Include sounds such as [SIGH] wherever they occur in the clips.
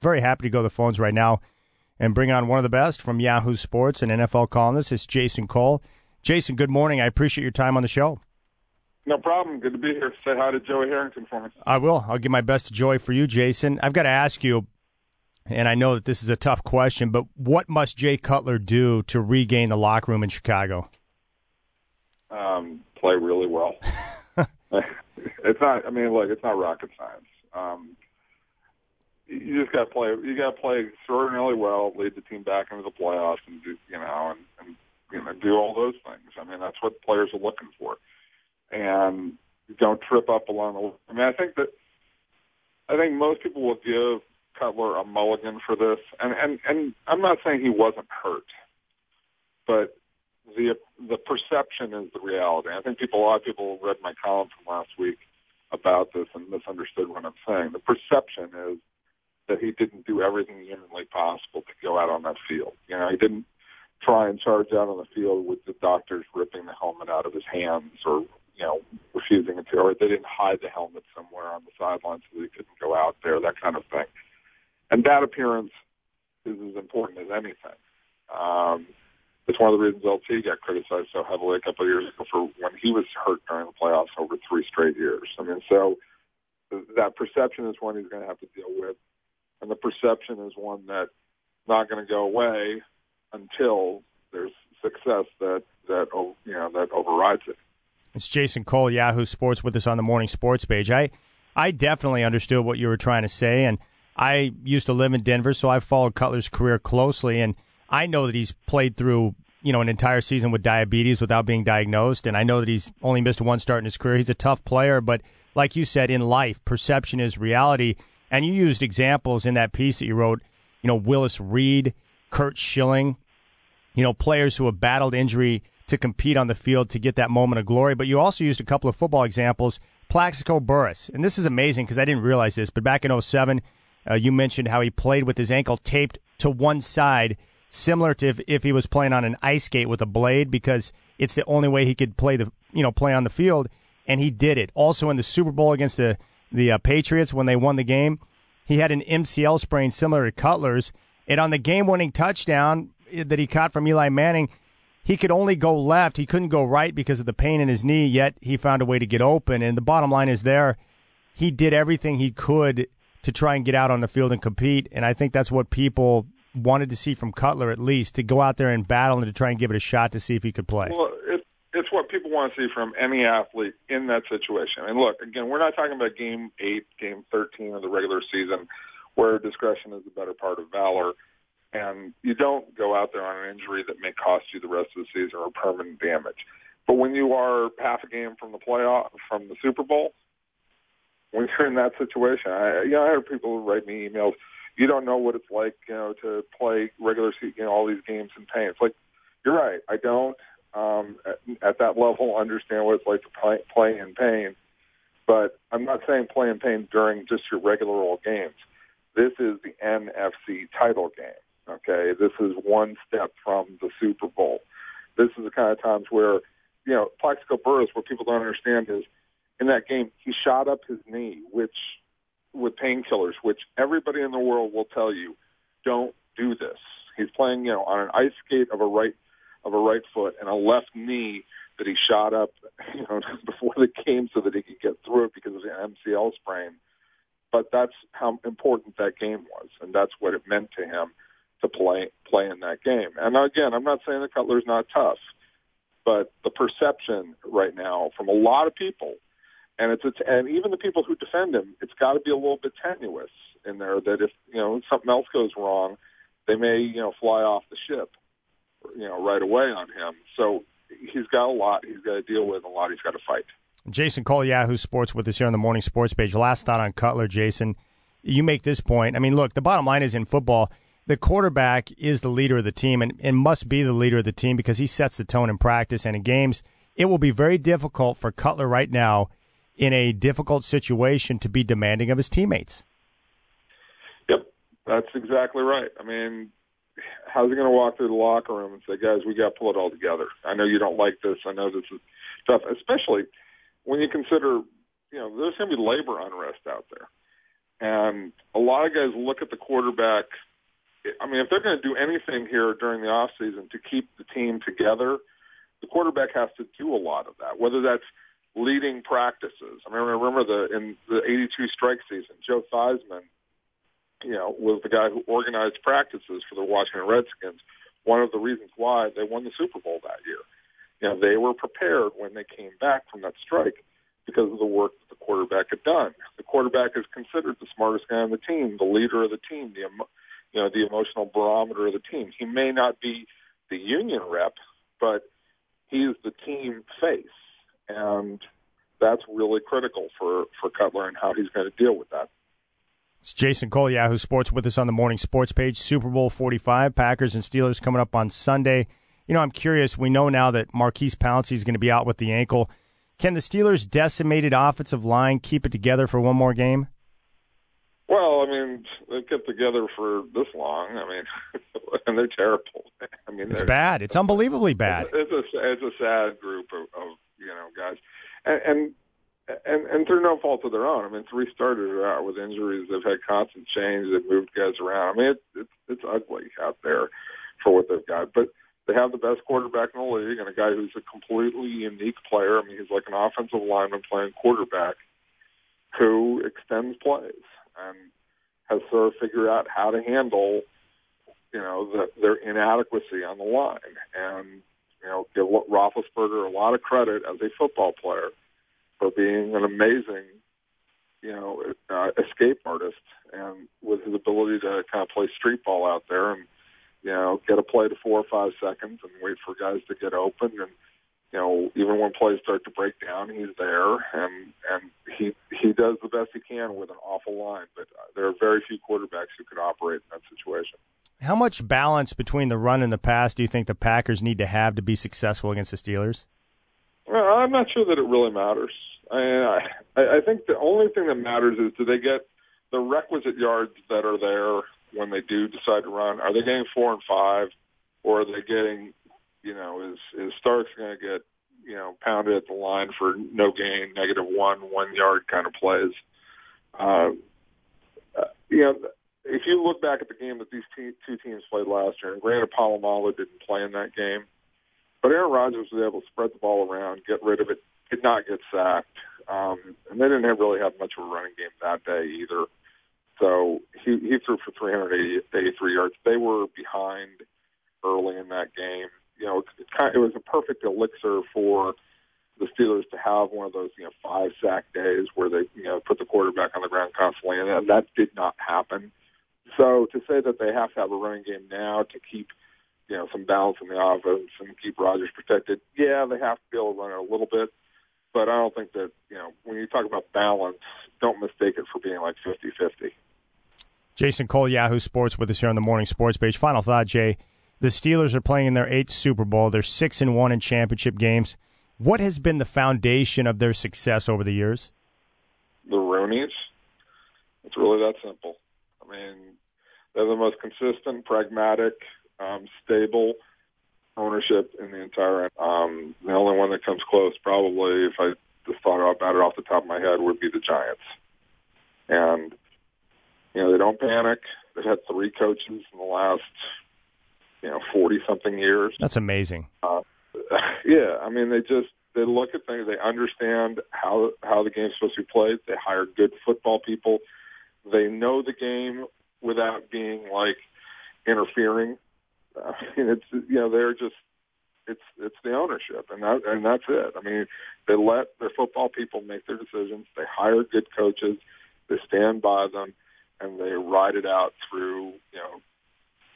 very happy to go to the phones right now and bring on one of the best from Yahoo Sports and NFL columnist. It's Jason Cole. Jason, good morning. I appreciate your time on the show. No problem. Good to be here. Say hi to Joey Harrington for me. I will. I'll give my best to Joey for you, Jason. I've got to ask you, and I know that this is a tough question, but what must Jay Cutler do to regain the locker room in Chicago? Um, play really well. [LAUGHS] [LAUGHS] it's not. I mean, look, it's not rocket science. Um, you just got to play. You got to play extraordinarily well, lead the team back into the playoffs, and do you know, and, and you know, do all those things. I mean, that's what players are looking for, and don't trip up along the. I mean, I think that I think most people will give Cutler a mulligan for this, and and and I'm not saying he wasn't hurt, but the the perception is the reality. I think people, a lot of people read my column from last week about this and misunderstood what I'm saying. The perception is that he didn't do everything humanly possible to go out on that field. You know, he didn't try and charge out on the field with the doctors ripping the helmet out of his hands or, you know, refusing to, or they didn't hide the helmet somewhere on the sideline so that he couldn't go out there, that kind of thing. And that appearance is as important as anything. Um, it's one of the reasons LT got criticized so heavily a couple of years ago for when he was hurt during the playoffs over three straight years. I mean, so that perception is one he's going to have to deal with and the perception is one that's not going to go away until there's success that that oh, you know that overrides it. It's Jason Cole, Yahoo Sports, with us on the morning sports page. I I definitely understood what you were trying to say, and I used to live in Denver, so I followed Cutler's career closely, and I know that he's played through you know an entire season with diabetes without being diagnosed, and I know that he's only missed one start in his career. He's a tough player, but like you said, in life, perception is reality. And you used examples in that piece that you wrote, you know, Willis Reed, Curt Schilling, you know, players who have battled injury to compete on the field to get that moment of glory. But you also used a couple of football examples. Plaxico Burress, and this is amazing because I didn't realize this, but back in 07, uh, you mentioned how he played with his ankle taped to one side, similar to if, if he was playing on an ice skate with a blade, because it's the only way he could play the you know play on the field, and he did it. Also in the Super Bowl against the the uh, Patriots when they won the game. He had an MCL sprain similar to Cutler's, and on the game-winning touchdown eh, that he caught from Eli Manning, he could only go left. He couldn't go right because of the pain in his knee. Yet he found a way to get open. And the bottom line is there, he did everything he could to try and get out on the field and compete. And I think that's what people wanted to see from Cutler at least to go out there and battle and to try and give it a shot to see if he could play. Well, what people want to see from any athlete in that situation. And look, again, we're not talking about game eight, game 13 of the regular season where discretion is the better part of valor. And you don't go out there on an injury that may cost you the rest of the season or permanent damage. But when you are half a game from the playoff, from the Super Bowl, when you're in that situation, I, you know, I heard people write me emails. You don't know what it's like, you know, to play regular season, you know, all these games in pain. It's like, you're right. I don't um, at, at that level understand what it's like to play, play in pain. But I'm not saying play in pain during just your regular old games. This is the NFC title game. Okay, this is one step from the Super Bowl. This is the kind of times where, you know, Plaxico Burress, what people don't understand is in that game, he shot up his knee, which with painkillers, which everybody in the world will tell you, don't do this. He's playing, you know, on an ice skate of a right of a right foot and a left knee that he shot up, [LAUGHS] you know, [LAUGHS] before the game so that he could get through it because of the MCL sprain. But that's how important that game was, and that's what it meant to him to play play in that game. And again, I'm not saying that Cutler's not tough, but the perception right now from a lot of people, and it's, it's and even the people who defend him, it's got to be a little bit tenuous in there that if you know something else goes wrong, they may you know fly off the ship you know, right away on him. So he's got a lot he's got to deal with, a lot he's got to fight. Jason Cole, Yahoo Sports, with us here on the morning sports page. Last thought on Cutler, Jason. You make this point. I mean, look, the bottom line is in football, the quarterback is the leader of the team and, and must be the leader of the team because he sets the tone in practice and in games. It will be very difficult for Cutler right now in a difficult situation to be demanding of his teammates. Yep, that's exactly right. I mean, how's he going to walk through the locker room and say, guys, we got to pull it all together? I know you don't like this. I know this is tough, especially when you consider, you know, there's going to be labor unrest out there. And a lot of guys look at the quarterback. I mean, if they're going to do anything here during the off season to keep the team together, the quarterback has to do a lot of that. Whether that's leading practices. I mean, I remember the in the '82 strike season, Joe Theismann, you know, was the guy who organized practices for the Washington Redskins. One of the reasons why they won the Super Bowl that year. You know, they were prepared when they came back from that strike because of the work that the quarterback had done. The quarterback is considered the smartest guy on the team, the leader of the team, the you know the emotional barometer of the team. He may not be the union rep, but he's the team face, and that's really critical for for Cutler and how he's going to deal with that. It's Jason Cole, Yahoo Sports, with us on the morning sports page. Super Bowl 45, Packers and Steelers coming up on Sunday. You know, I'm curious. We know now that Maurkice Pouncey is going to be out with the ankle. Can the Steelers' decimated offensive line keep it together for one more game? Well, I mean, they kept together for this long. I mean, [LAUGHS] and they're terrible. [LAUGHS] I mean, it's bad. It's unbelievably bad. It's a it's a sad group of, of you know guys, and, and and and through no fault of their own. I mean, three starters are out with injuries. They've had constant change. They've moved guys around. I mean, it's it's, it's ugly out there for what they've got, but they have the best quarterback in the league and a guy who's a completely unique player. I mean, he's like an offensive lineman playing quarterback who extends plays and has sort of figured out how to handle, you know, the, their inadequacy on the line. And, you know, give Roethlisberger a lot of credit as a football player for being an amazing, you know, uh, escape artist and with his ability to kind of play street ball out there and, you know, get a play to four or five seconds and wait for guys to get open. And, you know, even when plays start to break down, he's there and, and he, he does the best he can with an awful line. But uh, there are very few quarterbacks who could operate in that situation. How much balance between the run and the pass do you think the Packers need to have to be successful against the Steelers? I'm not sure that it really matters. I, I, I think the only thing that matters is do they get the requisite yards that are there when they do decide to run? Are they getting four and five, or are they getting, you know, is is Starks going to get, you know, pounded at the line for no gain, negative one, one yard kind of plays? Uh, uh, you know, if you look back at the game that these te- two teams played last year, and granted Polamalu didn't play in that game, but Aaron Rodgers was able to spread the ball around, get rid of it, did not get sacked, um, and they didn't have really have much of a running game that day either. So he, he threw for 383 yards. They were behind early in that game. You know, it, kind of, it was a perfect elixir for the Steelers to have one of those, you know, five sack days where they, you know, put the quarterback on the ground constantly, and that did not happen. So to say that they have to have a running game now to keep, you know, some balance in the offense and keep Rodgers protected, yeah, they have to be able to run it a little bit. But I don't think that, you know, when you talk about balance, don't mistake it for being like 50-50. Jason Cole, Yahoo Sports, with us here on the morning sports page. Final thought, Jay. The Steelers are playing in their eighth Super Bowl. They're six and one in championship games. What has been the foundation of their success over the years? The Rooneys. It's really that simple. I mean, they're the most consistent, pragmatic, um, stable ownership in the entire. Um, the only one that comes close, probably, if I just thought about it off the top of my head, would be the Giants. And you know, they don't panic. They've had three coaches in the last, you know, forty something years. That's amazing. Uh, [LAUGHS] yeah, I mean, they just they look at things. They understand how how the game's supposed to be played. They hire good football people. They know the game without being like interfering. Uh, it's you know they're just it's it's the ownership and that and that's it. I mean, they let their football people make their decisions. They hire good coaches. They stand by them and they ride it out through you know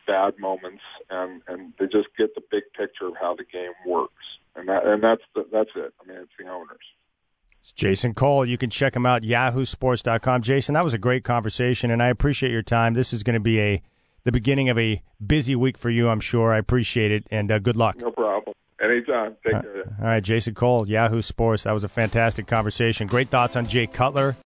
bad moments and and they just get the big picture of how the game works and that and that's the, that's it i mean it's the owners it's jason cole you can check him out yahoosports.com jason that was a great conversation and i appreciate your time this is going to be a the beginning of a busy week for you i'm sure. I appreciate it and uh, good luck. No problem. Anytime. Take care. All right jason cole yahoo sports. That was a fantastic conversation. Great thoughts on jay cutler